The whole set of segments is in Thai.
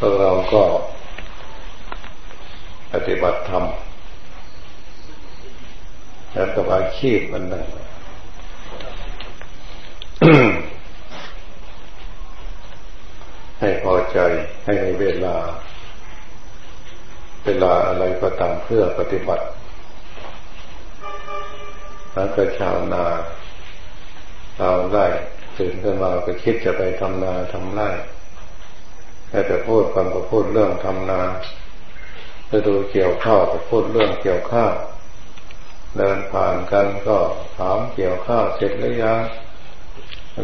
เราก็ปฏิบัติธรรมแล้วกับอาชีพมันนั่นให้พอใจให้ในเวลา เวลาอะไรก็ตามเพื่อปฏิบัติแล้วก็ชาวนาชาวไร่ตื่นขึ้นมาก็คิดจะไปทำนาทำไร่ แต่จะพูดกันก็พูดเรื่องทำนาจะดูเกี่ยวข้าวก็พูดเรื่องเกี่ยวข้าวเดินผ่านกันก็ถามเกี่ยวข้าวเสร็จหรือยัง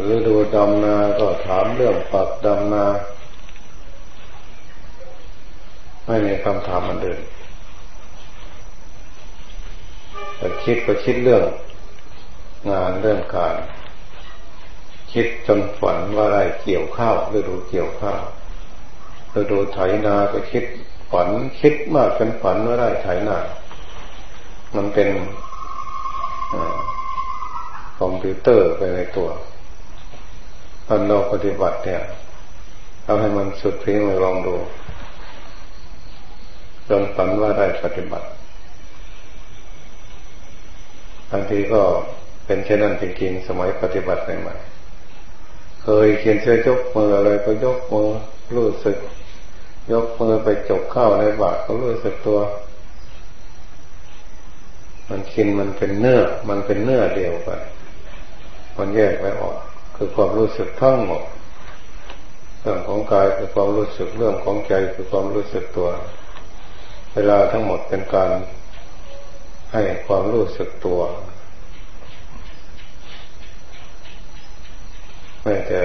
หรือดูดำนา ก็ถามเรื่องปักดำนา ไม่มีคำถามมันเดินแต่คิดก็คิดเรื่อง งานเรื่องการ คิดจนฝันว่าได้เกี่ยวข้าวหรือดูเกี่ยวข้าว หรือดูไถนาก็คิดฝันคิดมากจนฝันว่าได้ไถนา มันเป็นคอมพิวเตอร์ไปในตัวตอนเราปฏิบัติเนี่ยเอาให้มันสุดเพียงลองดูจนฝันว่าได้ปฏิบัติบางทีก็เป็นเช่นนั้นจริงๆสมัยปฏิบัติใหม่ๆเคยเขียนเสื้อยกมืออะไรก็ยกมือรู้สึก ยกมือไปจกข้าในบาตรก็รู้สึกตัว มันคินมันเป็นเนื้อ มันเป็นเนื้อเดียวกันมันแยกไม่ออก คือความรู้สึกทั้งหมดเรื่องของกายคือความรู้สึกเรื่องของใจคือความรู้สึกตัว เวลาทั้งหมดเป็นการให้ความรู้สึกตัวไม่แต่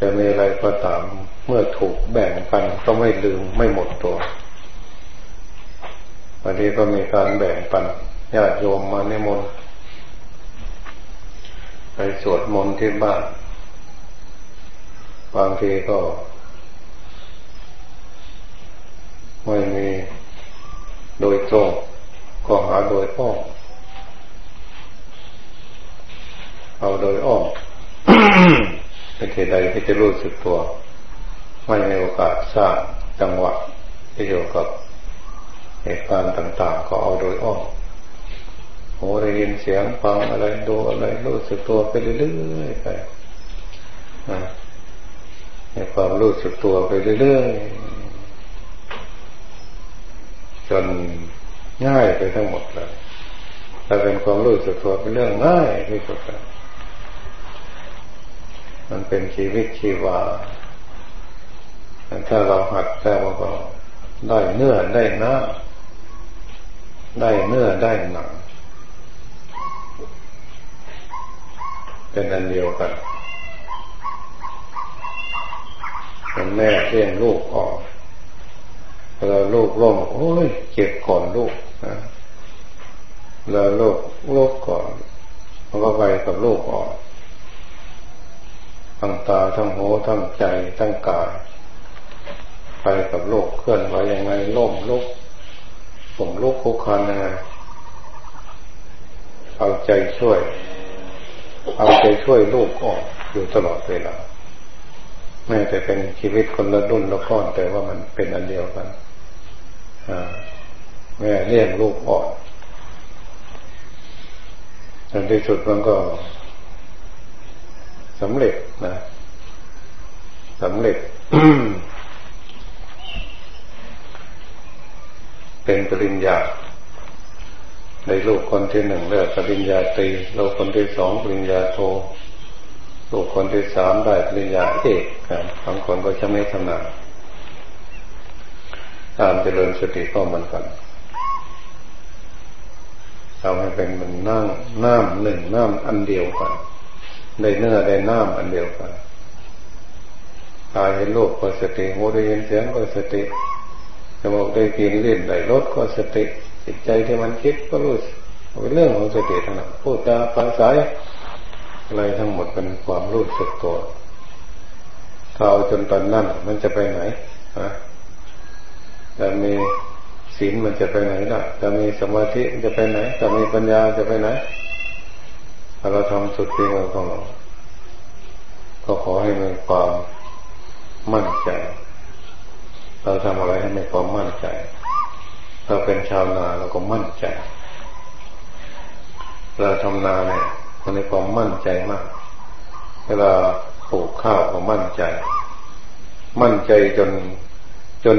จะมีอะไรก็ตาม เมื่อถูกแบ่งปันก็ไม่ลืมไม่หมดตัววันนี้ก็มีการแบ่งปันญาติโยมมาในมนไปสวดมนต์ที่บ้าน บางทีก็ ไม่มีโดยตรงก็หาโดยอ้อมเอาโดยอ้อม เป็นเหตุใดที่จะรู้สึกตัว ไม่มีโอกาสสร้างจังหวะที่เกี่ยวกับเหตุการณ์ต่าง ๆ ก็เอาโดยอ้อมโหได้ยินเสียงฟังอะไรดูอะไรรู้สึกตัวไปเรื่อยๆไปให้ความรู้สึกตัวไปเรื่อยๆจนง่ายไปทั้งหมดเลยถ้าเป็นความรู้สึกตัวเป็นเรื่องง่ายที่สุดเลย มันเป็นชีวิตชีวาถ้าเราหัดแล้วก็ได้เนื้อได้น้ำได้เนื้อได้หนังเป็นอันเดียวกันเป็นแม่เลี้ยงลูกออกเราลูกล้มโอ้ยเจ็บก่อนลูกนะเราลูกลูกก่อนมันก็ไปกับลูกออก ทั้งตาทั้งหูทั้งใจทั้งกายไปกับโลกเคลื่อนไหวยังไงล่มลุกผมลุกคุกคานยังไงเอาใจช่วย เอาใจช่วยลูกออกอยู่ตลอดเวลาแม้แต่เป็นชีวิตคนละรุ่นละก้อนแต่ว่ามันเป็นอันเดียวกันแม่เลี้ยงลูกออกในที่สุดมันก็ สำเร็จนะสำเร็จ เป็นปริญญา ในลูกคนที่หนึ่งเลือกปริญญาตรีลูกคนที่สองปริญญาโทลูกคนที่สามได้ปริญญาเอกครับางคนก็จะไม่ทำนานตามเจริญสติก็เหมือนกันทำให้เป็นมันนั่งน้ำหนึ่งน้ำอันเดียวกัน ได้เนื้อได้น้ำอันเดียวกันตายเห็นโลกก็สติหูได้ยินเสียงก็สติจมูกได้กินลิ้นได้รสก็สติจิตใจที่มันคิดก็รู้เป็นเรื่องของสติทั้งนั้นพูดจาภาษาอะไรทั้งหมดเป็นความรู้สึกตัวถ้าเอาจนตอนนั้นมันจะไปไหนฮะจะมีศีลมันจะไปไหนล่ะจะมีสมาธิมันจะไปไหนจะมีปัญญาจะไปไหน ถ้าเราทำสุดเพียงเราของเราก็ขอให้มีความมั่นใจ เราทำอะไรให้มีความมั่นใจ เราเป็นชาวนาเราก็มั่นใจ เราทำนาเนี่ยมันมีความมั่นใจมาก เวลาปลูกข้าวก็มั่นใจ มั่นใจจนจน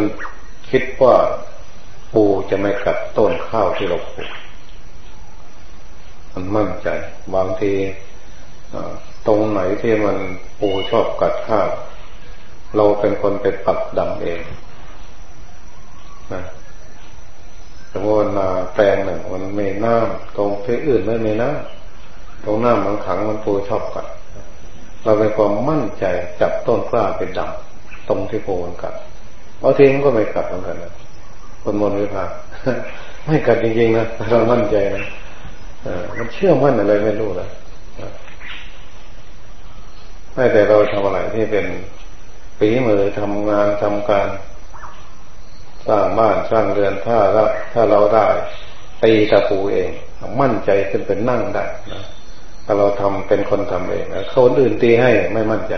คิดว่าปูจะไม่กัดต้นข้าวที่เราปลูก มันมั่นใจ บางทีตรงไหนที่มันปูชอบกัดข้าวเราเป็นคนไปปักดำเองนะสมมตินาแปลงหนึ่งมันไม่น้ำตรงที่อื่นไม่มีน้ำตรงหน้ำมันขังมันปูชอบกัดเราเป็นความมั่นใจจับต้นกล้าเป็นดำตรงที่ปูมันกัดเอาทีมันก็ไม่กัดเหมือนกันนะคนมนวิภาไม่กัดจริงๆนะเรามั่นใจนะ มันเชื่อมั่นอะไรไม่รู้นะไม่แต่เราทำอะไรที่เป็นปีมือทำงานทำการสร้างบ้านสร้างเรือนถ้าเราถ้าเราได้ตีตะปูเอง มั่นใจขึ้นเป็นนั่งได้นะถ้าเราทำเป็นคนทำเองนะคนอื่นตีให้ไม่มั่นใจ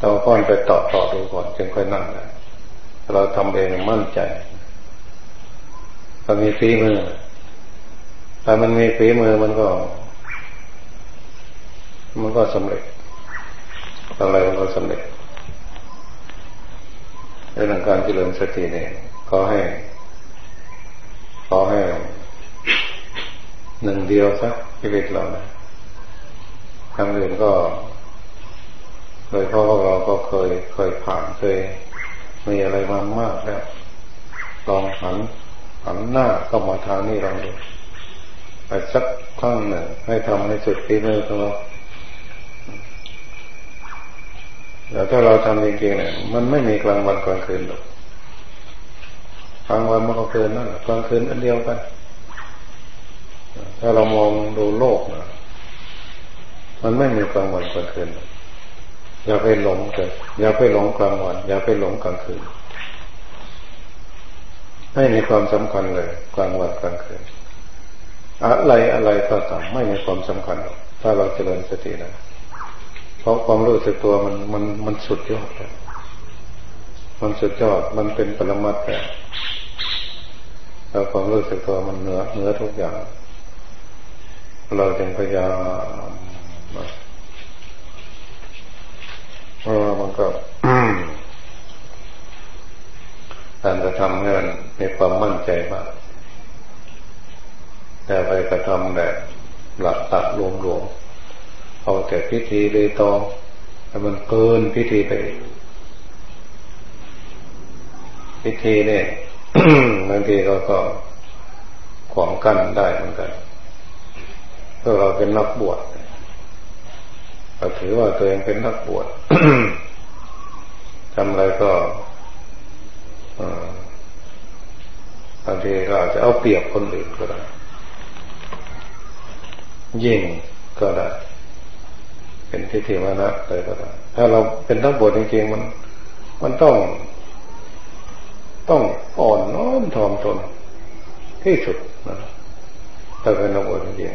ต้องก่อนไปต่อต่อดูก่อนจึงค่อยนั่งได้เราทำเองมั่นใจถ้ามีฝีมือ ถ้ามันมีฝีมือมันก็ มันก็สำเร็จอะไรมันก็สำเร็จเรื่องการเจริญสติเนี่ยขอให้ขอให้หนึ่งเดียวสักชีวิตเรานะทางอื่นก็โดยเพราะว่าเราก็เคยเคยผ่านเคยมีอะไรมามากแล้วลองหันหันหน้าก็มาทางนี้ลองดู ไปสักครั้งหนึ่งให้ทำให้สุดที่มือของเราแต่ถ้าเราทำจริงๆเนี่ยมันไม่มีกลางวันกลางคืนหรอกกลางวันมันก็คืนนั่นกลางคืนอันเดียวกัน ถ้าเรามองดูโลกนะมันไม่มีกลางวันกลางคืน อย่าไปหลงเกิดอย่าไปหลงกลางวัน อย่าไปหลงกลางคืน ไม่มีความสำคัญเลย กลางวันกลางคืน อะไรอะไรก็ตามไม่มีความสำคัญ ถ้าเราเจริญสตินะเพราะความรู้สึกตัวมันมันมันสุดยอดเลยมันสุดยอดมันเป็นปรมัตถ์แต่แล้วความรู้สึกตัวมันเหนือเหนือทุกอย่าง เราจึงพยายามเพราะมันก็การกระทำให้มันมีความมั่นใจมาก แต่ไปกระทำแบบหลักตัดรวมรวมเอาแต่พิธีเลยตองแต่มันเกินพิธีไป พิธีเนี่ยบางทีเราก็ขวางกั้นได้เหมือนกันเพราะเราเป็นนักบวชเราถือว่าตัวเองเป็นนักบวชทำอะไรก็บางทีเราจะเอาเปรียบคนอื่นก็ได้ ยิงก็ได้ เป็นทิฏฐิมานะอะไรก็ได้ถ้าเราเป็นนักบวชจริงๆมัน มันต้อง ต้องอ่อนน้อมถ่อมตนที่สุดนะถ้าเป็นนักบวชจริง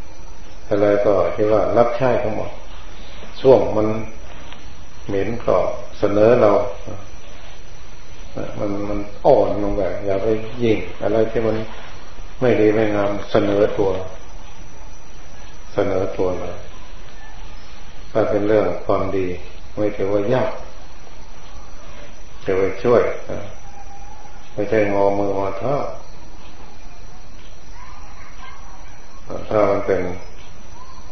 ๆอะไรก็ที่ว่ารับใช้ทั้งหมดช่วงมันเหม็นก็เสนอเรามันมันอ่อนลงไปอย่าไปยิงอะไรที่มันไม่ดีไม่งามเสนอตัว เสนอตัวมาถ้าเป็นเรื่องความดี ไม่ถือว่ายากจะไปช่วยไม่ใช่งอมือมาเท้าถ้ามันเป็น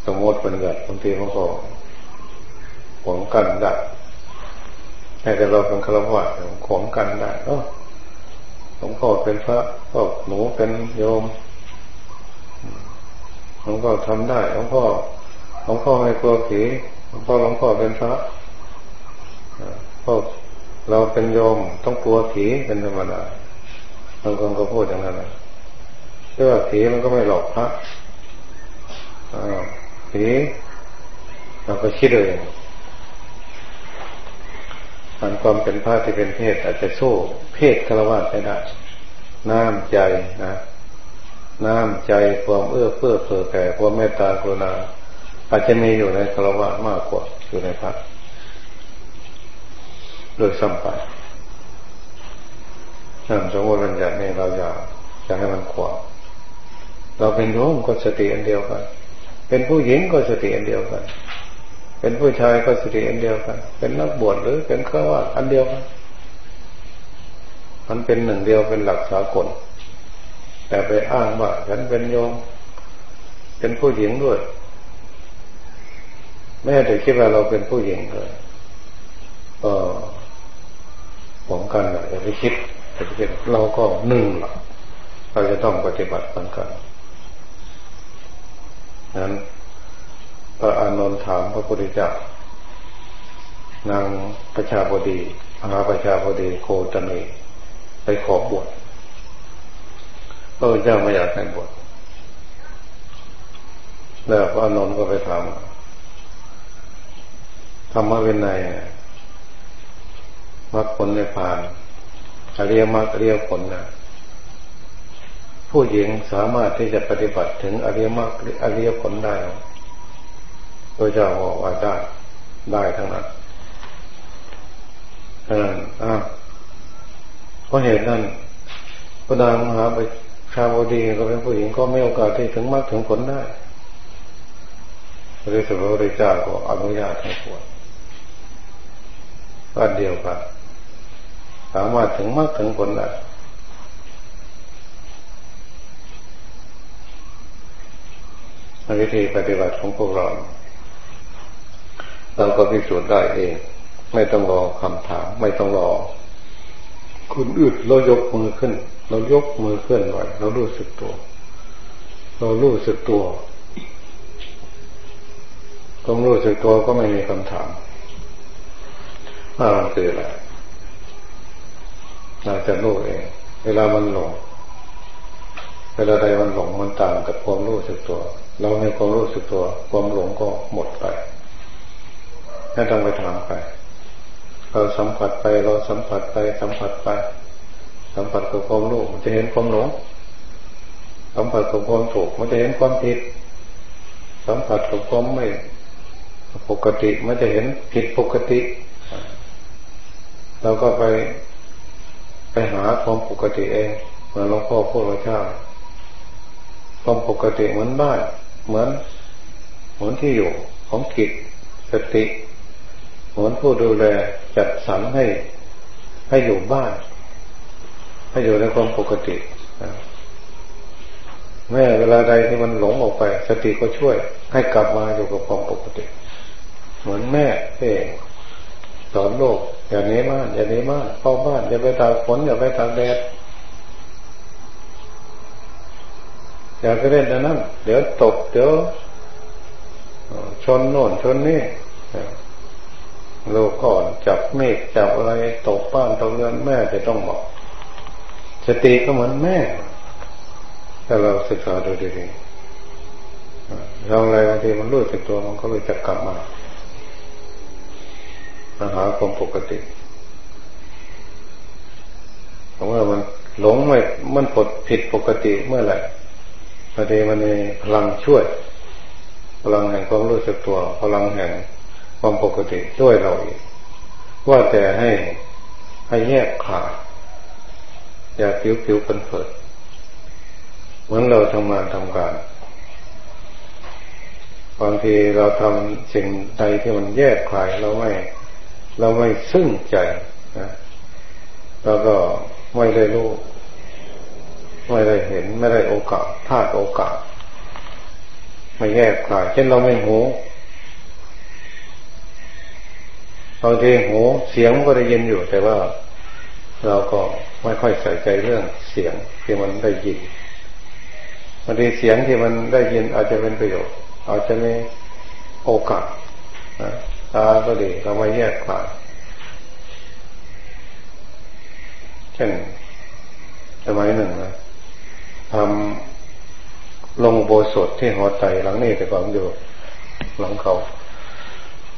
สมมติเป็นแบบบางทีมันก็หวงกันได้แต่เราเป็นฆราวาสขวงกันได้เออหลวงพ่อเป็นพระก็หนูเป็นโยม หลวงพ่อทำได้หลวงพ่อหลวงพ่อไม่กลัวผีหลวงพ่อหลวงพ่อเป็นพระพ่อเราเป็นโยมต้องกลัวผีเป็นธรรมดาบางคนก็พูดอย่างนั้นนะเชื่อผีมันก็ไม่หลอกพระผีเราก็คิดเลยมันความเป็นพระที่เป็นเพศอาจจะสู้เพศฆราวาสไม่ได้น้ำใจนะ น้ำใจความเอื้อเฟื้อเผื่อแผ่ความเมตตากรุณาอาจจะมีอยู่ในฆรวาสมากกว่าอยู่ในพระโดยสัมปันนั่นสมมติบัญญัตินี่เราอยากจะให้มันขวาเราเป็นโยมก็สติอันเดียวกัน เป็นผู้หญิงก็สติอันเดียวกัน เป็นผู้ชายก็สติอันเดียวกัน เป็นนักบวชหรือเป็นข้าวอันเดียวกัน มันเป็นหนึ่งเดียวเป็นหลักสากล แต่ไปอ้างว่าฉันเป็นโยมเป็นผู้หญิงด้วย แม่แต่คิดว่าเราเป็นผู้หญิงเลยเออผมกันอย่าไปคิดอย่าไปคิดเราก็หนึ่งหรอกเราจะต้องปฏิบัติเหมือนกันนั้นพระอานนท์ถามพระพุทธเจ้านางประชาบดีอาประชาบดีโคตนีไปขอบวช พระเจ้าไม่อยากให้บวชแล้วพระอานนท์ก็ไปถามธรรมะเป็นไงมรรคผลในผ่านอริยมรรคอริยผลนะผู้หญิงสามารถที่จะปฏิบัติถึงอริยมรรคอริยผลได้พระเจ้าบอกว่าได้ได้ทั้งนั้นเอออ่าเพราะเหตุนั้นพระนางมหาไป ชาวดีก็เป็นผู้หญิงก็ไม่โอกาสที่ถึงมรรคถึงผลได้พระสุภเจ้าก็อนุญาตให้บวชก็เดียวกันสามารถถึงมรรคถึงผลได้วิธีปฏิบัติของพวกเรา เราก็พิสูจน์ได้เอง ไม่ต้องรอคำถาม ไม่ต้องรอ คุณอึดเรายกมือขึ้น เรายกมือเคลื่อนไหวเรารู้สึกตัว เรารู้สึกตัวต้องรู้สึกตัวก็ไม่มีคำถามว่ามันคืออะไรเราจะรู้เอง เวลามันหลง เวลาใดมันหลงมันต่างกับความรู้สึกตัว เรามีความรู้สึกตัว ความหลงก็หมดไปไม่ต้องไปถามใคร เราสัมผัสไปเราสัมผัสไปสัมผัสไป สัมผัสกับความรู้มันจะเห็นความหลงสัมผัสกับความถูกมันจะเห็นความผิด สัมผัสกับความไม่ปกติมันจะเห็นผิดปกติเราก็ไปไปหาความปกติเองเหมือนหลวงพ่อพูดว่าเชาความปกติเหมือนบ้านเหมือน เหมือนที่อยู่ของกิจสติ เหมือนผู้ดูแลจัดสรรให้ให้อยู่บ้าน ให้อยู่ในความปกติแม่เวลาใดที่มันหลงออกไป สติก็ช่วย ให้กลับมาอยู่กับความปกติ เหมือนแม่เองสอนโลกอย่าเนี้บ้านอย่าเนี้บ้านเข้าบ้านอย่าไปตากฝนอย่าไปตากแดดอย่าไปเล่นนั้นเดี๋ยวตกเดี๋ยวชนโน่นชนนี่ โลกก่อนจับเมฆจับอะไรตกบ้านตกเรือนแม่จะต้องบอกสติก็เหมือนแม่ถ้าเราศึกษาดูดีๆเราอะไรบางทีมันรู้สึกตัวมันก็เลยจะกลับมามาหาความปกติเพราะว่ามันหลงไม่มันผดผิดปกติเมื่อไหร่พอดีมันมีพลังช่วย พลังแห่งความรู้สึกตัว พลังแห่ง ความปกติช่วยเราเอีกว่าแต่ให้ให้แยกขาดอย่าผิวผิวเผิดเหมือนเราทำงานทำการบางทีเราทำสิ่งใดที่มันแยกคลายเราไม่ เราไม่ซึ้งใจนะเราก็ไม่ได้รู้ไม่ได้เห็นไม่ได้โอกาสพลาดโอกาส ไม่แยกคลายเช่นเราไม่หู บางทีหูเสียงก็ได้ยินอยู่ แต่ว่าเราก็ไม่ค่อยใส่ใจเรื่องเสียงที่มันได้ยินบางทีเสียงที่มันได้ยินอาจจะเป็นประโยชน์อาจจะมีโอกาสตาก็ดีเราไม่แยกคลายเช่นสมัยหนึ่งนะทำลงโบสถที่หอไตหลังนี้แต่ก่อนอยู่หลังเขา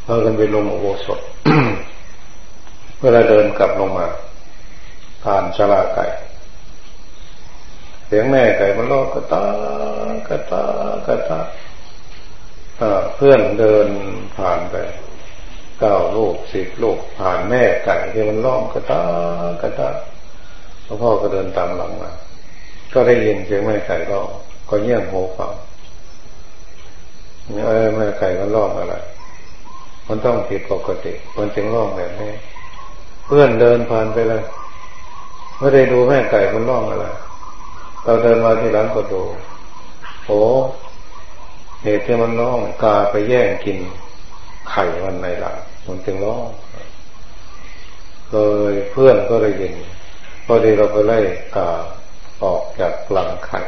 เากันไปลงโบสถเวลาเดินกลับลงมา ผ่านชลาไก่เสียงแม่ไก่มันร้องกระตากระตากระตาเพื่อนเดินผ่านไปเก้าลูกสิบลูกผ่านแม่ไก่ที่มันร้องกระตากระตาแล้วพ่อก็เดินตามหลังมาก็ได้ยินเสียงแม่ไก่ร้องก็เงี่ยงหูฟังเออแม่ไก่มันร้องอะไร มันต้องผิดปกติมันจึงร้องแบบนี้ เพื่อนเดินผ่านไปเลยไม่ได้ดูแม่ไก่มันร้องอะไรเราเดินมาที่ร้านก็ดูโอ้เหตุที่มันร้องกาไปแย่งกินไข่มันในหลังมันจึงร้องเลยเพื่อนก็ได้ยินพอดีเราไปไล่กาออกจากหลังไข่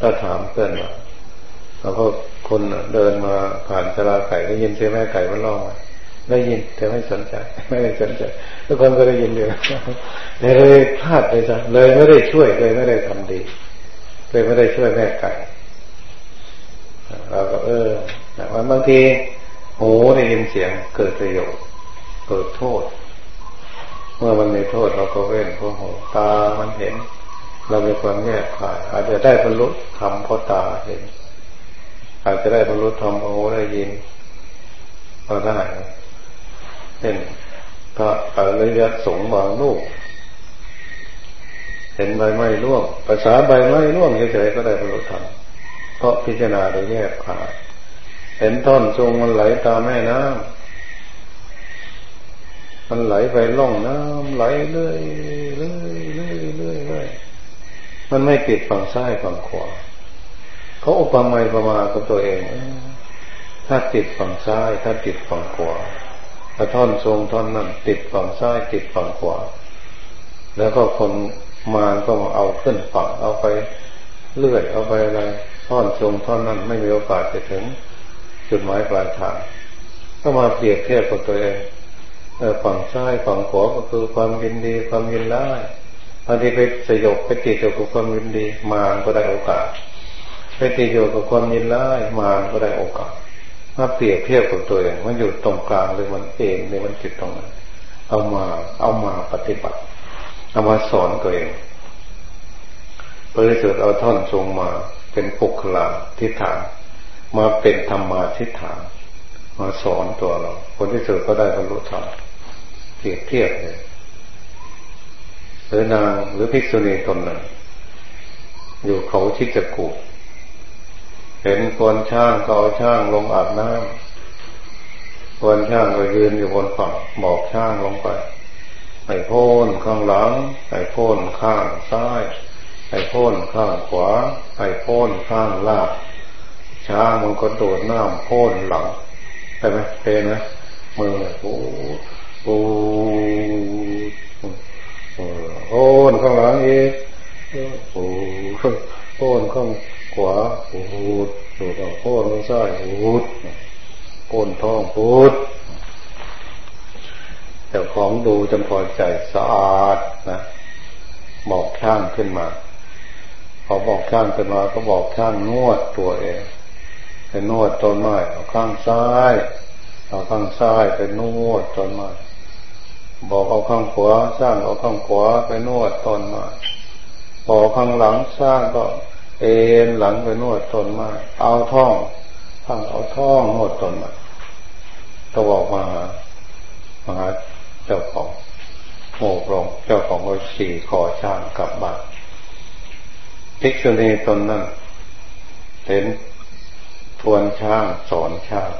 ถ้าถามเพื่อนว่าแล้วก็ คนเดินมาผ่านชลาไก่ได้ยินเสียงแม่ไก่มันร้องได้ยินแต่ไม่สนใจ ไม่ได้สนใจทุกคนก็ได้ยินอยู่เลยพลาดเลยจ้ะเลยไม่ได้ช่วยเลยไม่ได้ทำดีเลยไม่ได้ช่วยแม่ไก่เราก็เออวันบางทีโหูได้ยินเสียงเกิดประโยชน์เกิดโทษ เมื่อมันมีโทษเราก็เว้นเพราะหูตามันเห็น เรามีความแยกขาดอาจจะได้บรรลุธรรมเพราะตาเห็น อาจจะได้บรรลุธรรมเพราได้ยินก็ได้เช่นพระอริยสงฆ์บางลูก เห็นใบไม้ร่วงภาษาใบไม้ร่วงเฉยๆก็ได้บรรลุธรรมเพราะพิจารณาโดยแยกขาดเห็นท่อนทรงมันไหลตามแม่น้ำมันไหลไปล่องน้ำไหลเรื่อยเรื่อยเรื่อยเรื่อยเรื่อยมันไม่ติดฝั่งซ้ายฝั่งขวา เขาอุปมาประมากับตัวเอง ถ้าติดฝั่งซ้าย ถ้าติดฝั่งขวาถ้าท่อนทรงท่อนนั้นติดฝั่งซ้าย ติดฝั่งขวา แล้วก็คนมาก็มาเอาขึ้นฝั่งเอาไปเลื่อยเอาไปอะไรท่อนทรงท่อนนั้นไม่มีโอกาสจะถึง จุดหมายปลายทางก็มาเปรียบเทียบกับตัวเองฝั่งซ้ายฝั่งขวาก็คือความยินดีความยินร้ายบางทีไปสยบไปติดอยู่กับความยินดีมาก็ได้โอกาส ไปติดอยู่กับความยินร้ายมานก็ได้โอกาสมาเปรียบเทียบกับตัวเองมันอยู่ตรงกลางหรือมันเองหรือมันจิตตรงนั้นเอามาเอามาปฏิบัติ เอามาสอนตัวเองบริสุทธิ์เอาท่อนทรงมาเป็นปุกลาทิฏฐานมาเป็นธรรมาทิฏฐานมาสอนตัวเรา คนที่สุดก็ได้บรรลุธรรมเทียบเทียบเลยหรือนางหรือภิกษุณีตนหนึ่งอยู่เขาชิจกู เห็นคนช่างก็เอาช่างลงอาบน้ำคนช่างก็ยืนอยู่บนฝั่งบอกช่างลงไปไอ้พ่นข้างหลังไอ้พ่นข้างซ้ายไอ้พ่นข้างขวาไอ้พ่นข้างล่างช้างมันก็โดดน้ำพ่นหลังใช่ไหมเป็นไหมมือโอ้โอ้โอ้นข้างหลังอีกโอ้โอ้นข้าง ขวาโอ้ดูต่อโอ้นข้งซ้ายโอ้โอ้นท้องพูดแต่ของดูจำพอใจสะอาดนะบอกช่างขึ้นมาพอบอกช่างขึ้นมาก็บอกช่างนวดตัวเองไปนวดต้นไม้เอาข้างซ้ายเอาข้างซ้ายไปนวดต้นไม้บอกเอาข้างขวาสร้างเอาข้างขวาไปนวดต้นไม้บอกข้างหลังสร้างก็ เอ็นหลังไปนวดต้นไม้เอาท่องข้างเอาท่องนวดต้นไม้ก็บอกมามาเจ้าของโมกลงเจ้าของก็สี่ขอช่างกลับบ้านภิกษุณีตนนั้นเห็นทวนช่างสอนช่าง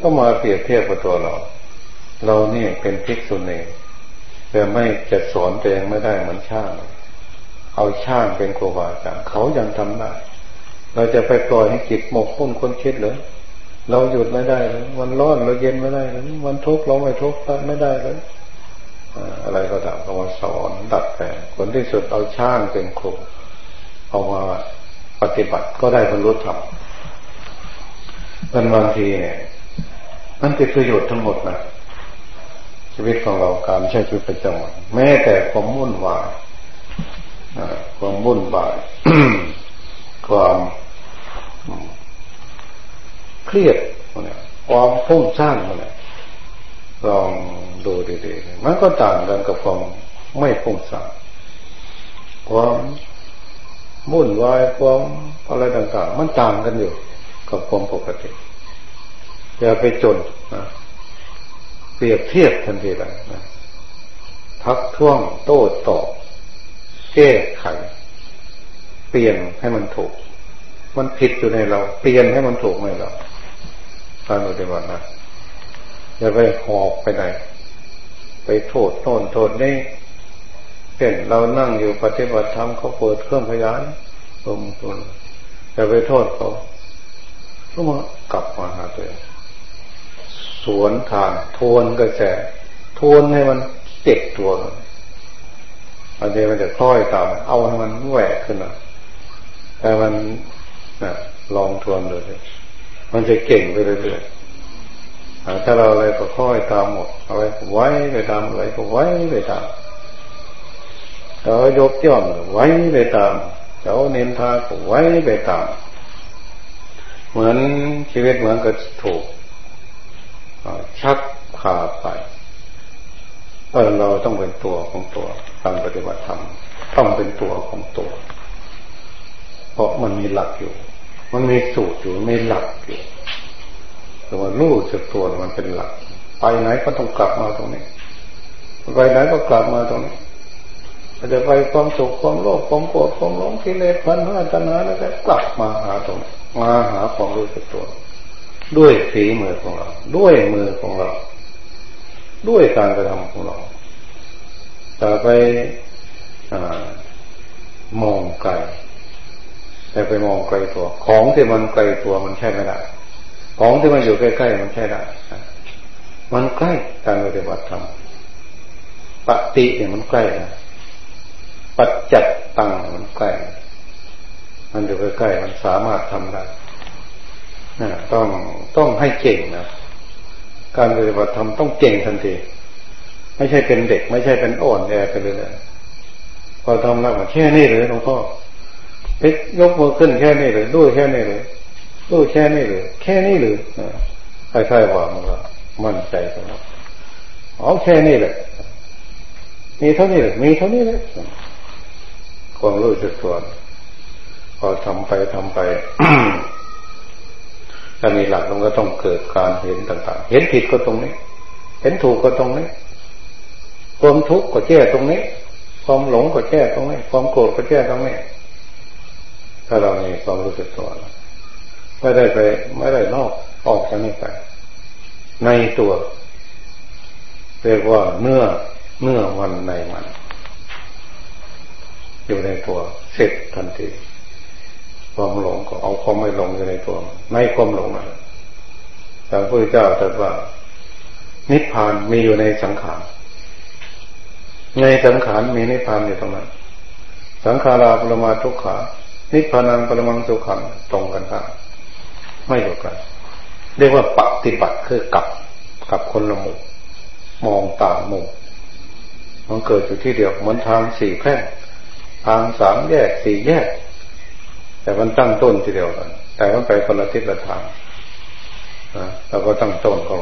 ก็มาเปรียบเทียบกับตัวเรา เรานี่เป็นภิกษุณีแต่ไม่จะสอนตัวเองไม่ได้เหมือนช่าง เอาช่างเป็นครูบาอาจารย์เขายังทำได้ เราจะไปปล่อยให้จิตหมกมุ่นคนคิดเหรอเราหยุดไม่ได้เลยมันร้อนเราเย็นไม่ได้เลยมันทุกข์เราไม่ทุกข์ไม่ได้เลยอะไรก็ตามเขามาสอนดัดแปลงคนที่สุดเอาช่างเป็นครูเอามาปฏิบัติก็ได้บรรลุธรรมมันบางทีเนี่ยมันเป็นประโยชน์ทั้งหมดนะชีวิตของเราการใช้ชีวิตประจำวันแม้แต่ความมุ่นวาย ความมุ่นวายความเครียดเนี่ยความพุ่งสร้างมันเนี่ยลองดูดีๆมันก็ต่างกันกับความไม่พุ่งสร้างความมุ่นวายความอะไรต่างๆ มันต่างกันอยู่ กับความปกติอย่าไปจนนะเปรียบเทียบทันทีเลยนะทักท้วงโต้ตอบ แก้ไข เปลี่ยนให้มันถูก มันผิดอยู่ในเรา เปลี่ยนให้มันถูกในเราการปฏิบัตินะอย่าไปหอบไปไหนไปโทษโน่นโทษนี่เช่นเรานั่งอยู่ปฏิบัติธรรมเขาเปิดเครื่องขยายลมตัวอย่าไปโทษเขาก็มากลับมาหาตัวเองสวนทางทวนกระแสทวนให้มันเจ็บตัว อันนี้มันจะคล้อยตามเอาให้มันแหวกขึ้นมาแต่มันนะลองทวนดูเลยมันจะเก่งไปเรื่อยๆถ้าเราอะไรก็ค่อยตามหมดอะไรก็ไว้ไปตามอะไรก็ไว้ไปตามเรายกย่องไว้ไปตามเราเน้นทาก็ไว้ไปตาม เหมือนชีวิตเหมือนกับถูกชักขาไป เออเราต้องเป็นตัวของตัวการปฏิบัติธรรมต้องเป็นตัวของตัว เพราะมันมีหลักอยู่ มันมีสูตรอยู่มีหลักอยู่แต่ว่ารู้สึกตัวมันเป็นหลัก ไปไหนก็ต้องกลับมาตรงนี้ไปไหนก็กลับมาตรงนี้อาจจะไปความสุขความโลภความโกรธความหลงกิเลสพันห้าตัณหาแล้วก็กลับมาหาตรงมาหาความรู้สึกตัว ด้วยฝีมือของเรา ด้วยมือของเรา ด้วยการกระทำของเราแต่ไปอมองไกลแต่ไปมองไกลตัว ของที่มันไกลตัวมันใช่ไม่ได้ของที่มันอยู่ใกล้ๆมันใช่ได้มันใกล้การปฏิบัติธรรมปฏิเนี่ยมันใกล้นะปัจจัดตังมันใกล้ มันอยู่ใกล้ๆมันสามารถทำได้นะต้องต้องให้เก่งนะ การปฏิบัติธรรมต้องเก่งทันที ไม่ใช่เป็นเด็ก ไม่ใช่เป็นอ่อนแอไปเลยพอทำแล้วแค่นี้เลยหลวงพ่อยกมือขึ้นแค่นี้เลยด้วยแค่นี้เลยด้วยแค่นี้เลยแค่นี้เลยคล้ายๆว่ามันก็มั่นใจสมมติอ๋อแค่นี้เลยมีเท่านี้เลยมีเท่านี้เลยความรู้สึกตัวพอทำไปทำไป ถ้ามีหลักมันก็ต้องเกิดการเห็นต่าง ๆ เห็นผิดก็ตรงนี้ เห็นถูกก็ตรงนี้ ความทุกข์ก็แก้ตรงนี้ ความหลงก็แก้ตรงนี้ ความโกรธก็แก้ตรงนี้ ถ้าเรามีความรู้สึกตัวไม่ได้ไป ไม่ได้นอกออกจากนี้ไป ในตัว เรียกว่าเนื้อเนื้อมันในมัน อยู่ในตัวเสร็จทันที ความหลงก็เอาความไม่หลงอยู่ในตัวไม่ความหลงนั่นแต่พระพุทธเจ้าตรัสว่า นิพพานมีอยู่ในสังขาร ในสังขารมีนิพพานอยู่ตรงนั้น สังขาราปรมาทุกขา นิพพานังปรมังสุขังตรงกันครับไม่เดียวกัน เรียกว่าปฏิบัติคือกับกับคนละมู่มองต่างมู่มันเกิดอยู่ที่เดียวเหมือนทางสี่แพร่งทางสามแยกสี่แยก แต่มันตั้งต้นทีเดียวกัน แต่มันไปคนละทิศละทางนะเราก็ตั้งต้นก็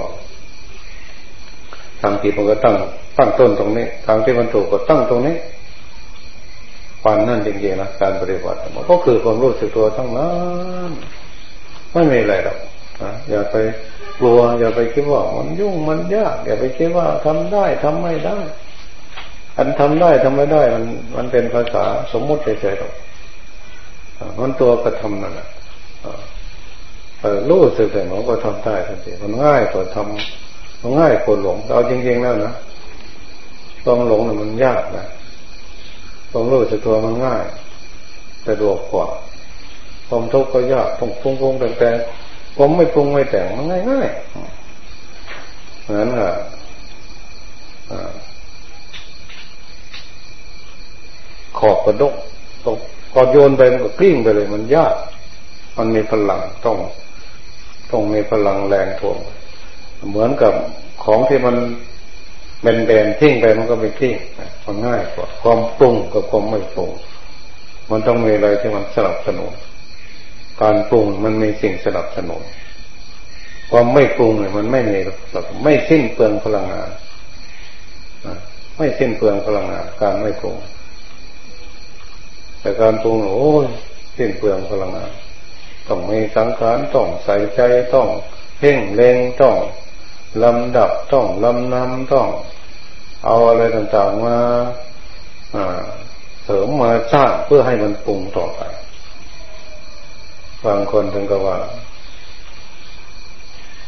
ทางที่มันก็ตั้งตั้งต้นตรงนี้ ทางที่มันถูกก็ตั้งตรงนี้ปันนั่นจริงๆนะการปฏิบัติมันก็คือความรู้สึกตัวทั้งนั้นไม่มีอะไรหรอกนะอย่าไปกลัว อย่าไปคิดว่ามันยุ่งมันยาก อย่าไปคิดว่าทำได้ทำไม่ได้ อันทำได้ทำไม่ได้ มันมันเป็นภาษาสมมุติเฉยๆหรอก มันตัวกระทำนั่นแหละรู้สึกแต่หนูก็ทำได้ทันทีมันง่ายกว่าทำมันง่ายกว่าหลงเอาจริงๆแล้วนะความหลงมันยากนะความรู้สึกตัวมันง่ายสะดวกกว่าความทุกข์ก็ยากต้องปรุงปรุงแต่งแต่ผมไม่ปรุงไม่แต่งมันง่ายง่ายเหมือนอะขอบกระดกตก พอโยนไปมันก็กลิ้งไปเลย มันยาก มันมีพลังต้อง ต้องมีพลังแรงทวงเหมือนกับของที่มันเบนเบนทิ้งไปมันก็ไม่ทิ้งมันง่ายกว่าความปรุงกับความไม่ปรุงมันต้องมีอะไรที่มันสนับสนุนการปรุงมันมีสิ่งสนับสนุนความไม่ปรุงเนี่ยมันไม่มีไม่สิ้นเปลืองพลังงานไม่สิ้นเปลืองพลังงานการไม่ปรุง แต่การปรุงโอ้ยสิ้นเปลืองพลังงานต้องมีสังขารต้องใส่ใจต้องเพ่งเล็งต้องลำดับต้องลำนำต้อง เอาอะไรต่างๆมาเสริมมาสร้างเพื่อให้มันปรุงต่อไปบางคนถึงกับว่า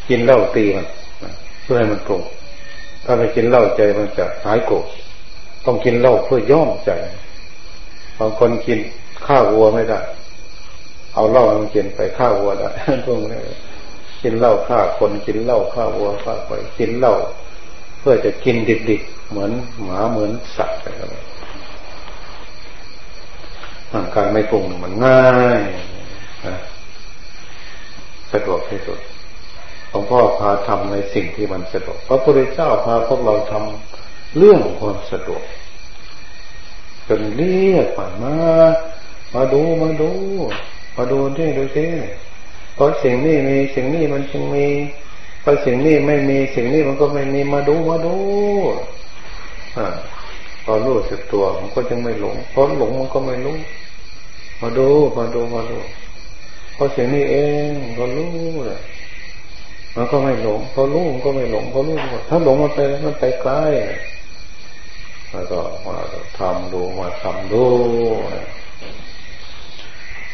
กินเหล้าตีมันเพื่อให้มันปรุงถ้าไม่กินเหล้าใจมันจะหายโกรธต้องกินเหล้าเพื่อย่อมใจ บางคนกินข้าววัวไม่ได้ เอาเหล้ามันกินไปข้าววัวได้พวกนี้กินเหล้าฆ่าคนกินเหล้าฆ่าวัวฆ่าไปกินเหล้าเพื่อจะกินดิบๆเหมือนหมาเหมือนสัตว์อะไรการไม่ปรุงมันง่ายนะสะดวกที่สุดหลวงพ่อพาทำในสิ่งที่มันสะดวกพระพุทธเจ้าพาพวกเราทำเรื่องความสะดวก จนเรียกมามา มาดูมาดู มาดูที่ดูที่เพราะสิ่งนี้มีสิ่งนี้มันจึงมีเพราะสิ่งนี้ไม่มีสิ่งนี้มันก็ไม่มีมาดูมาดูอ่าพอรู้สึกตัวมันก็จึงไม่หลงเพราะหลงมันก็ไม่รู้มาดูมาดูมาดูเพราะสิ่งนี้เองก็รู้เลยมันก็ไม่หลงพอรู้มันก็ไม่หลงพอรู้ถ้าหลงมันไปมันไปใกล แล้วก็มาทำดูมาทำดู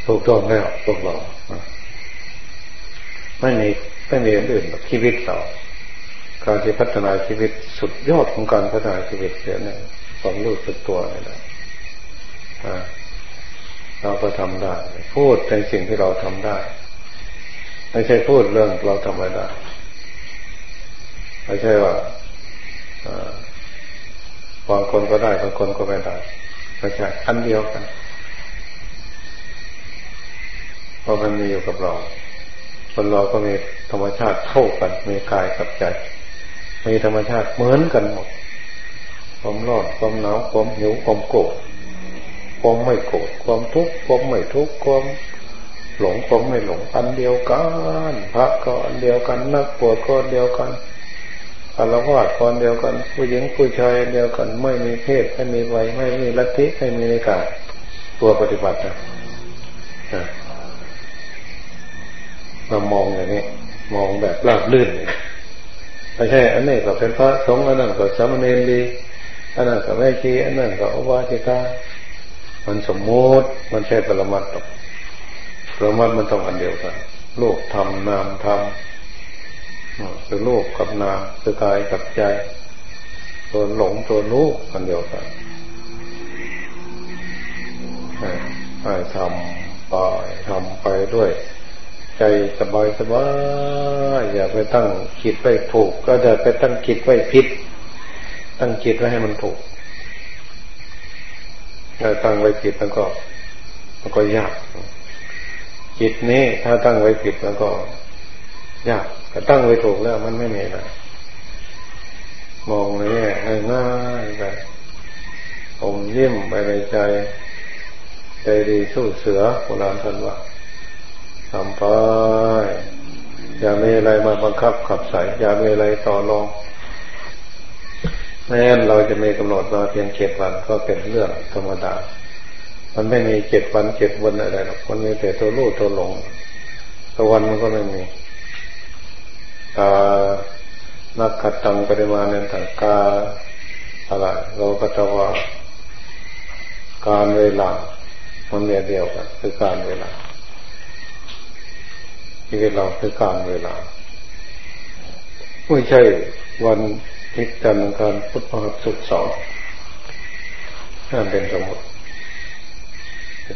ถูกต้องแล้วพวกเราไม่มีไม่มีอื่นแบบชีวิตเราการที่พัฒนาชีวิตสุดยอดของการพัฒนาชีวิตเนี่ยความรู้สึกตัวนี่แหละเราก็ทำได้ พูดในสิ่งที่เราทำได้ ไม่ใช่พูดเรื่องเราทำไม่ได้ไม่ใช่ว่า บางคนก็ได้บางคนก็ไม่ได้ไม่ใช่อันเดียวกันเพราะมันมีอยู่กับเรา คนเราก็มีธรรมชาติเท่ากัน มีกายกับใจ มีธรรมชาติเหมือนกันหมด ความร้อนความหนาวความหิวความโกรธความไม่โกรธความทุกข์ความไม่ทุกข์ความหลงความไม่หลงอันเดียวกัน พระก็อันเดียวกัน นักปวดก็เดียวกันารวาสคนเดียวกัน ผู้หญิงผู้ชายเดียวกัน ไม่มีเพศไม่มีวัยไม่มีลัทธิไม่มีในกาตัวปฏิบัตินะเรามองอย่างนี้ มองแบบราบลื่นไม่ใช่อันนี้ก็เป็นพระสงฆ์อันนั้นก็สามเณรดีอันนั้นก็แม่ชีอันนั้นก็อวาสิกามันสมมติมันใช่ปรมัตถ์ปรมัตถ์มันต้องอันเดียวกันโลกทำนามทำ คือโลกกับนาคือกายกับใจ ตัวหลงตัวรู้อันเดียวกันให้ทำไปทำไปด้วย ใจสบายสบายอย่าไปตั้งคิดไว้ถูก ก็จะไปตั้งคิดไว้ผิด ตั้งคิดไว้ให้มันถูกถ้าตั้งไว้ผิดมันก็ มันก็ยากจิตนี้ถ้าตั้งไว้ผิดมันก็ ยาก แต่ตั้งไว้ถูกแล้วมันไม่มีนะมองในแง่ง่ายๆไปอมยิ้มไปในใจ ใจดีสู้เสือโบราณท่านว่าทำไปอย่ามีอะไรมาบังคับขับใส่อย่ามีอะไรต่อรองแม้เราจะมีกำหนดมาเพียงเจ็ดวันก็เป็นเรื่องธรรมดา มันไม่มีเจ็ดวันเจ็ดวันอะไรหรอกมันมีแต่ตัวรู้ตัวหลงตัววันมันก็ไม่มี ตานักขัดตังปริมาณในทางกาอะไรเราก็จะว่าการเวลามันเดียวกันคือการเวลาที่เราคือการเวลาไม่ใช่วันทิศจันทร์การพุทธมหสุดสองนั่นเป็นสมมติ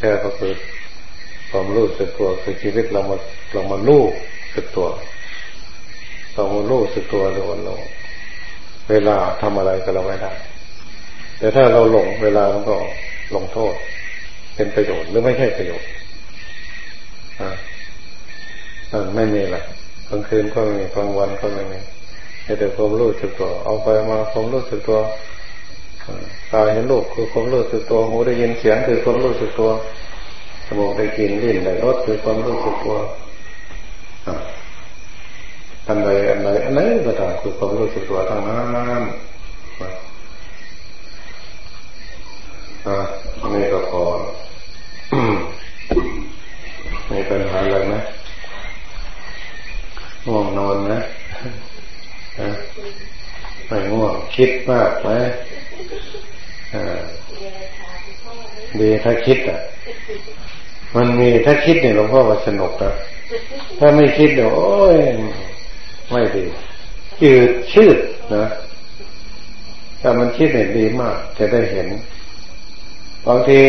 แท้ก็คือความรู้สึกตัวคือชีวิตเรามาเรามาลู่สึกตัว เรามาลู่สึกตัวเรวันเราเวลาทำอะไรก็เราไม่ได้ แต่ถ้าเราหลงเวลามันก็ลงโทษ เป็นประโยชน์หรือไม่ใช่ประโยชน์อ่าไม่มีหละกลางคืนก็ไม่มีกลางวันก็ไม่มีแต่ความรู้สึกตัว เอาไปมาความรู้สึกตัวตาเห็นรูปคือความรู้สึกตัวหูได้ยินเสียงคือความรู้สึกตัวสมองได้กลิ่นลิ้นได้รสคือความรู้สึกตัว อันใดอันใดอันไหนก็ตามคือความรู้สึกตัวทั้งนั้นอ่านี่ก็พอมีปัญหาอะไรไหมง่วงนอนนะไม่ง่วงคิดมากไหมดีถ้าคิดอะ มันมีถ้าคิดเนี่ยหลวงพ่อว่าสนุกนะถ้าไม่คิดเดี๋ยวโอ้ย ไม่ดีจืดชืดนะแต่มันคิดเนี่ยดีมาก จะได้เห็นบางที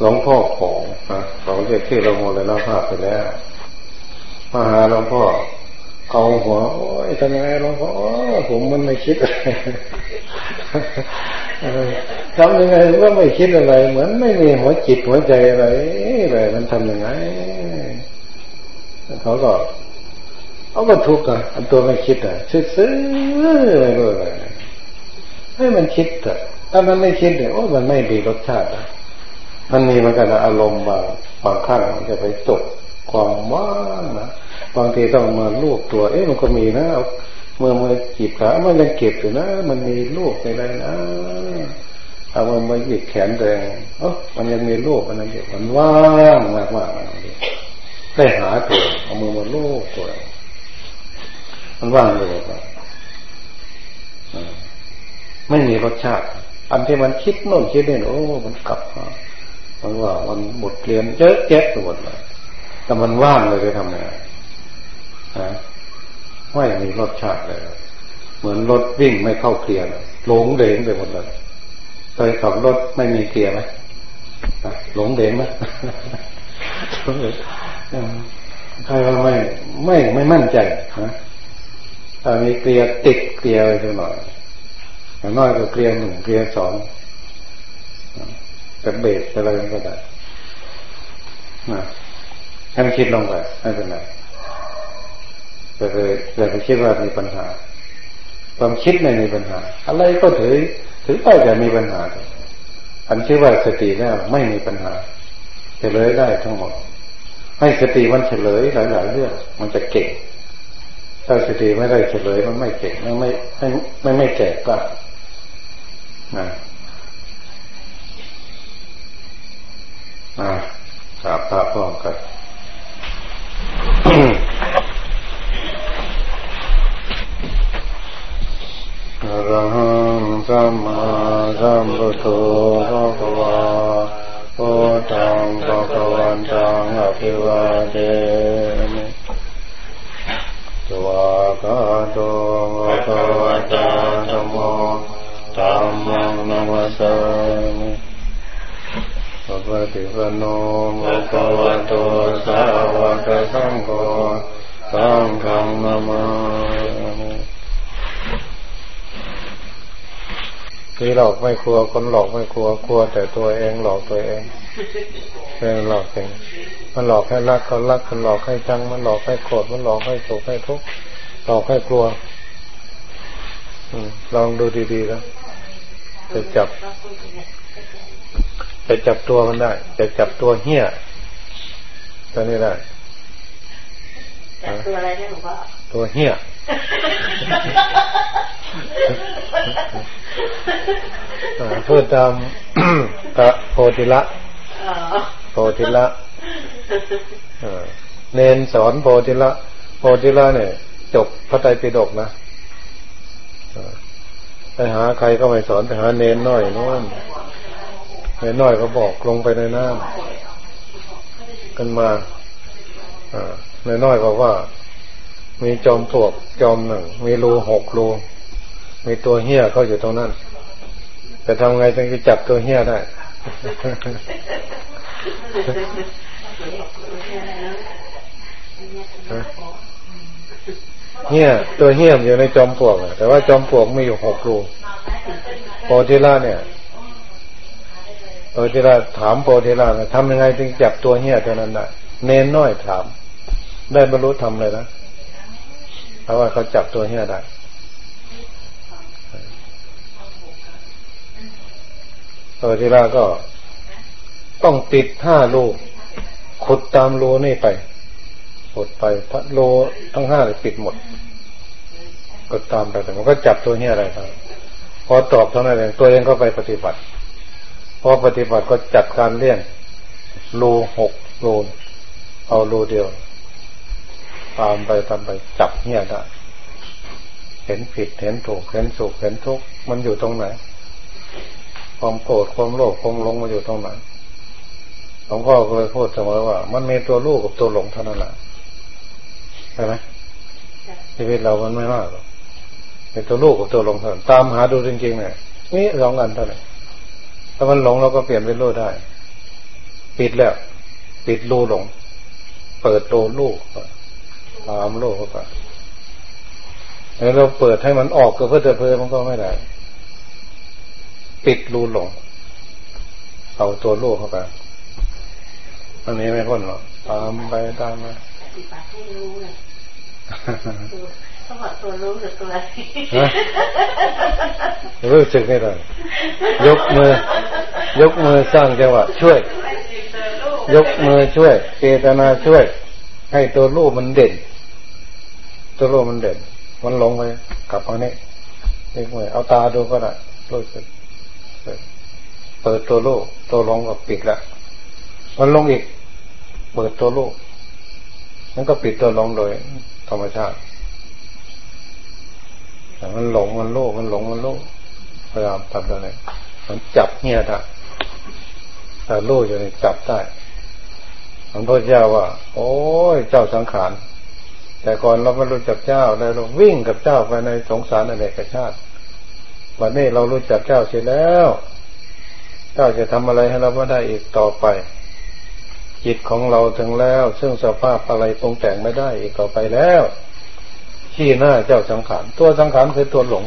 หลวงพ่อของนะเขาเรียกที่เราโมเลยเราภาพไปแล้วมาหาหลวงพ่อเอาหัวโอ้ยทำไงหลวงพ่อผมมันไม่คิดทำยังไงก็ไม่คิดอะไร เหมือนไม่มีหัวจิตหัวใจอะไรเลยมันทำยังไงเขาก็ เอาก็ทุกข์อะอันตัวไม่คิดอะซื้อๆอะไรเลยให้มันคิดอะถ้ามันไม่คิดเนี่ยโอ้มันไม่ดีรสชาติมันมีมันกันอารมณ์บางบางขั้นมันจะไปจบความว่างนะบางทีต้องมาลูกตัว เอ๊ะมันก็มีนะเมื่อมือจีบขามันยังเก็บอยู่นะ มันมีลูกอะไรนะเอามือมาหยิบแขนแดงเออมันยังมีลูกมันยังเก็บมันว่างมากมากได้หาตัวเอามือมาลูกตัว มันว่างเลยไม่มีรสชาติ อันที่มันคิดโน่นคิดนี่โอ้ มันกลับมามันว่ามันหมดเรียนเยอะแยะไปหมดเลยแต่มันว่างเลยจะทำยังไงฮะไม่มีรสชาติเลย เหมือนรถวิ่งไม่เข้าเกียร์หลงเดงไปหมดเลยเคยขับรถไม่มีเกียร์ไหมหลงเดงไหมใครว่าไม่ไม่ไม่มั่นใจนะ ถ้ามีเกลียติดเกลียไปสักหน่อยอย่างน้อยก็เกลียหนึ่งเกลียสองจะเบรกอะไรก็ได้นะให้มันคิดลงไปไม่เป็นไรแต่เลยแต่ไปคิดว่ามีปัญหา ความคิดไม่มีปัญหา อะไรก็ถือ ถือไปแต่มีปัญหาอันชื่อว่าสติเนี่ยไม่มีปัญหาเฉลยได้ทั้งหมด ให้สติมันเฉลยหลาย ๆ เรื่องมันจะเก่ง ถ้าสติไม่ได้เฉลยมันไม่เก่งไม่ไม่ไม่ไม่ไม่แก่กล้านะอ่าสาบพระพ่อกันอรหังสัมมาสัมพุทโธภะวาโอตังภะคะวันตังอภิวาเทมิ สวากาโตภะคะวะตาธัมโมธัมมังนัมสสามิปปฏิปโนภะคะวะโตสาวกสังโฆสังฆังนามา ที่หลอกไม่กลัว คนหลอกไม่กลัว กลัวแต่ตัวเองหลอกตัวเองเองหลอกเองมันหลอกให้รักก็รัก มันหลอกให้จัง มันหลอกให้โกรธ มันหลอกให้สุขให้ทุกข์ หลอกให้กลัวลองดูดีๆแล้วจะจับ จะจับตัวมันได้ จะจับตัวเหี้ยตัวนี้ได้จับตัวอะไรเนี่ยหลวงพ่อตัวเหี้ย พูดตามกะโพธิละโพธิละเนนสอนโพธิละโพธิละเนี่ย จบพระไตรปิฎกนะไปหาใครก็ไม่สอนไปหาเนนน้อยนู่นเนนน้อยก็บอกลงไปในน้ำกันมาเนนน้อยบอกว่า มีจอมปลวกจอมหนึ่งมีรูหกรูมีตัวเหี้ยเขาอยู่ตรงนั้น จะทำไงถึงจะจับตัวเหี้ยได้เหี้ยตัวเหี้ยมอยู่ในจอมปลวกแต่ว่าจอมปลวกมีอยู่หกรูโปธิล่าเนี่ยโปธิล่าถามโปธิล่าทำยังไงถึงจับตัวเหี้ยตัวนั้นได้เน้นน้อยถาม ได้บรรลุทำเลยนะเพราะว่าเขาจับตัวเหี้ยได้ เออทีละก็ต้องติดห้าโลขุดตามโลนี่ไปขุดไปพัดโลทั้งห้าเลยปิดหมดกดตามไปแต่มันก็จับตัวนี้อะไรครับพอตอบเท่านั้นเองตัวเองก็ไปปฏิบัติพอปฏิบัติก็จัดการเลี้ยงโลหกโลเอาโลเดียวตามไปตามไปจับเนี่ยได้เห็นผิดเห็นถูกเห็นสุขเห็นทุกข์มันอยู่ตรงไหน ความโกรธความโลภความหลงมาอยู่ตรงไหนหลวงพ่อเคยพูดเสมอว่า มันมีตัวลูกกับตัวหลงเท่านั้นแหละใช่ไหมชีวิตเรามันไม่มากหรอกเป็นตัวลูกกับตัวหลงเท่านั้นตามหาดูจริงๆเนี่ยนี่สองอันเท่านั้นถ้ามันหลงเราก็เปลี่ยนเป็นรู้ได้ ปิดแล้ว ปิดรูหลง เปิดโลลูกตามโลกเข้าไปแล้วเราเปิดให้มันออกก็เพื่อจะเพลิมันก็ไม่ได้ ปิดรูหลง เอาตัวลูกเข้าไปอันนี้ไม่พ้นหรอกตามไปตามมาปฏิบัติให้รู้เลยต้องบอกตัวรู้หรือตัวรู้สึกไม่ได้ยกมือ ยกมือสร้างจังหวะช่วย ยกมือช่วย เจตนาช่วย ให้ตัวรูปมันเด่น ตัวรูปมันเด่น มันลงไปกลับมาเนี่ยนี่มือเอาตาดูก็ได้รู้สึก เปิดตัวรูปตัวลงก็ปิดละมันลงอีก เปิดตัวโลกมันก็ปิดตัวลงโดยธรรมชาติแต่มันหลงมันโลกมันหลงมันโลกพยายามทำอะไรมันจับเงียได้แต่โลกอยู่ในจับได้หลวงพ่อเจ้าว่า โอ้ยเจ้าสังขารแต่ก่อนเราไม่รู้จักเจ้าแล้เราวิ่งกับเจ้าไปในสงสารอะไรกับชาติ วันนี้เรารู้จักเจ้าเสียแล้ว เจ้าจะทำอะไรให้เราไม่ได้อีกต่อไป จิตของเราถึงแล้ว ซึ่งสภาพอะไรปรุงแต่งไม่ได้อีกต่อไปแล้วชี้หน้าเจ้าสังขารตัวสังขารคือตัวหลง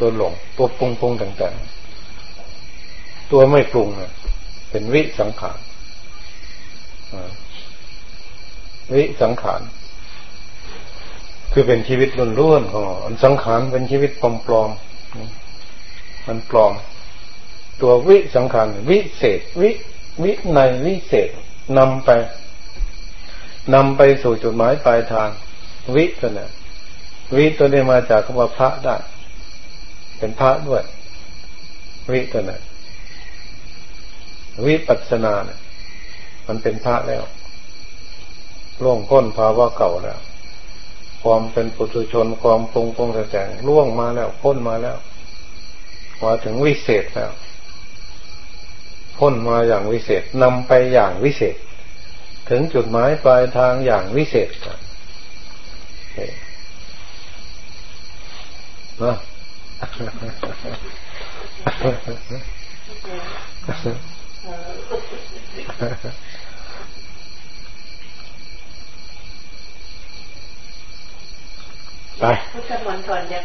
ตัวหลง ตัวปรุงปรุงต่างๆ ตัวไม่ปรุงเป็นวิสังขารวิสังขาร คือเป็นชีวิตล้วนๆของอันสังขารเป็นชีวิตปลอมๆมันปลอม ตัววิสังขารวิเศษ วิวิในวิเศษนำไปนำไปสู่จุดหมายปลายทาง วิตัวนี้วิตัวนี้มาจากคำว่าพระได้ เป็นพระด้วย วิตัวนี้วิปัสนาเนี่ยมันเป็นพระแล้วล่วงพ้นภาวะเก่าแล้ว ความเป็นปุถุชนความปรุงปรุงแต่งล่วงมาแล้วพ้นมาแล้วมาถึงวิเศษแล้วพ้นมาอย่างวิเศษนำไปอย่างวิเศษ ถึงจุดหมายปลายทางอย่างวิเศษนะ ไปพุทธมณฑลจะ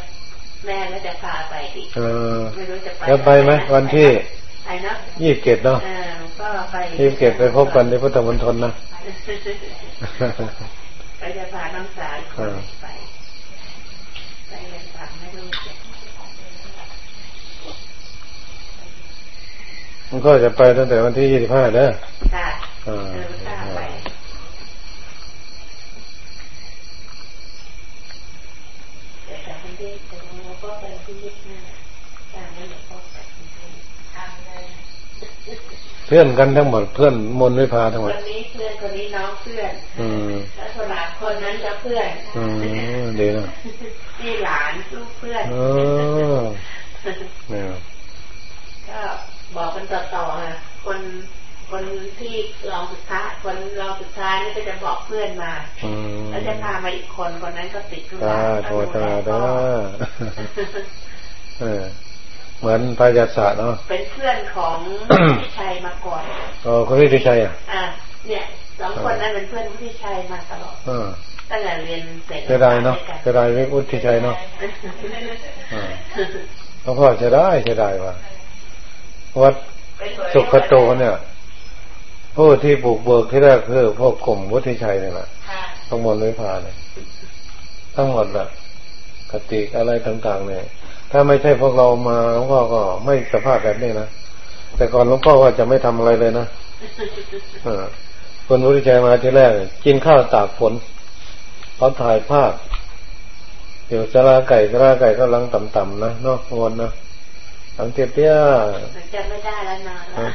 แม่ก็จะพาไปดิไม่รู้จะไปจะไปไหมวันที่ยี่สิบเจ็ดเนาะยี่สิบเจ็ดไปพบกันในพุทธมณฑลนะไปจะพาน้องสาวไปไปเรียนถามไม่รู้มันก็จะไปตั้งแต่วันที่ยี่สิบห้าเด้อค่ะเออไปแต่วันที่แต่เราก็ไปที่ยี่สิบห้าตามนั้นเราก็เพื่อนกันทั้งหมดเพื่อนมนไม่พาทั้งหมดคนนี้เพื่อนคนนี้น้องเพื่อนอืมแล้วคนหลานคนนั้นจะเพื่อนอืมดีนะนี่หลานลูกเพื่อนเออเนี่ยก็บอกกันต่อๆนะคนคนที่รองสุดท้ายคนรองสุดท้ายนี่ก็จะบอกเพื่อนมาแล้วจะพามาอีกคนคนนั้นก็ติดธุระโทรตาด้เออ เหมือนพายาศาสตร์เนาะเป็นเพื่อนของพี่ชัยมาก่อนอ๋อคุณพี่ชัยอะอ่าเนี่ยสองคนนั้นเป็นเพื่อนพี่ชัยมาตลอดตั้งแต่เรียนเสร็จจะได้เนาะจะได้ไม่พุทธิชัยเนาะหลวงพ่อจะได้จะได้ว่าวัดสุขโตเนี่ยผู้ที่ปลูกเบิกที่แรกคือพวกกลุ่มวุฒิชัยเนี่ยแหละทั้งหมดเลยพาเลยทั้งหมดแหละกติกอะไรต่างๆเนี่ย ถ้าไม่ใช่พวกเรามาหลวงพ่อก็ไม่สภาพแบบนี้นะแต่ก่อนหลวงพ่อว่าจะไม่ทำอะไรเลยนะคนรู้ใจมาที่แรก กินข้าวตากฝนเขาถ่ายภาพอยู่สลาไก่สลาไก่ก็ลังต่ำๆนะเนาะวนนะหลังเตี้ยเตี้ยจะไม่ได้แล้วนะ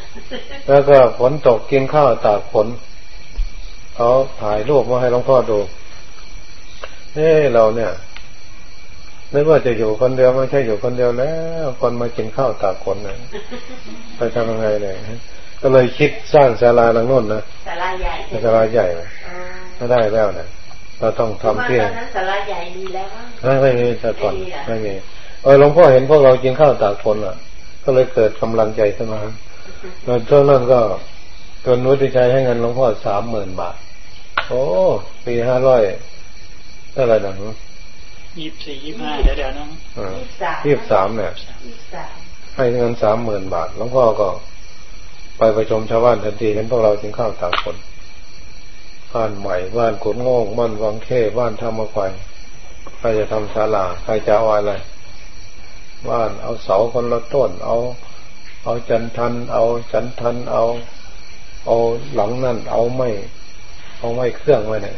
แล้วก็ฝนตกกินข้าวตากฝนเขาถ่ายรูปมาให้หลวงพ่อดูเฮ้เราเนี่ย นึกว่าจะอยู่คนเดียวไม่ใช่อยู่คนเดียวแล้ว คนมากินข้าวตากคนนะไปทำยังไงเลยก็เลยคิดสร้างศาลาหลังโน้นนะศาลาใหญ่ศาลาใหญ่ไม่ได้แล้วนะเราต้องทำเที่ยงศาลาใหญ่ดีแล้วไม่ไม่มีแต่ก่อนไม่มีเออหลวงพ่อเห็นพวกเรากินข้าวตากคนอะ ก็เลยเกิดกำลังใจขึ้นมาแล้วช่วงนั้นก็จนนุติชัยให้เงินหลวงพ่อสามหมื่นบาท โอ้ปีห้าร้อยเท่าไหร่นะ ยี่สี่ยี่ห้าเดี๋ยวเดี๋ยวน้องยี่สิบสามเนี่ยให้เงินสามหมื่นบาทหลวงพ่อก็ ไปประชมชาวบ้านทันทีเห็นพวกเรากินข้าวตากคนบ้านใหม่บ้านขุนงงบ้านวังเข้บ้านธรรมควายใครจะทำศาลาใครจะเอาอะไร บ้านเอาเสาคนละต้น เอา เอาจันทัน เอาจันทันเอาเอาหลังนั่นเอาไม่เอาไม่เครื่องไว้เนี่ย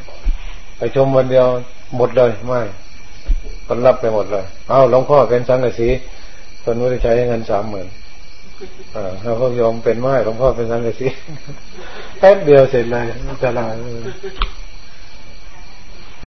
ไปชมวันเดียวหมดเลยไม่ คนรับไปหมดเลย เอาหลวงพ่อเป็นสังกะสีคนนู้นใช้เงินสามหมื่นอ่าเขาก็ยอมเป็นไม้หลวงพ่อเป็นสังกะสีแป๊บเดียวเสร็จเลยจะลา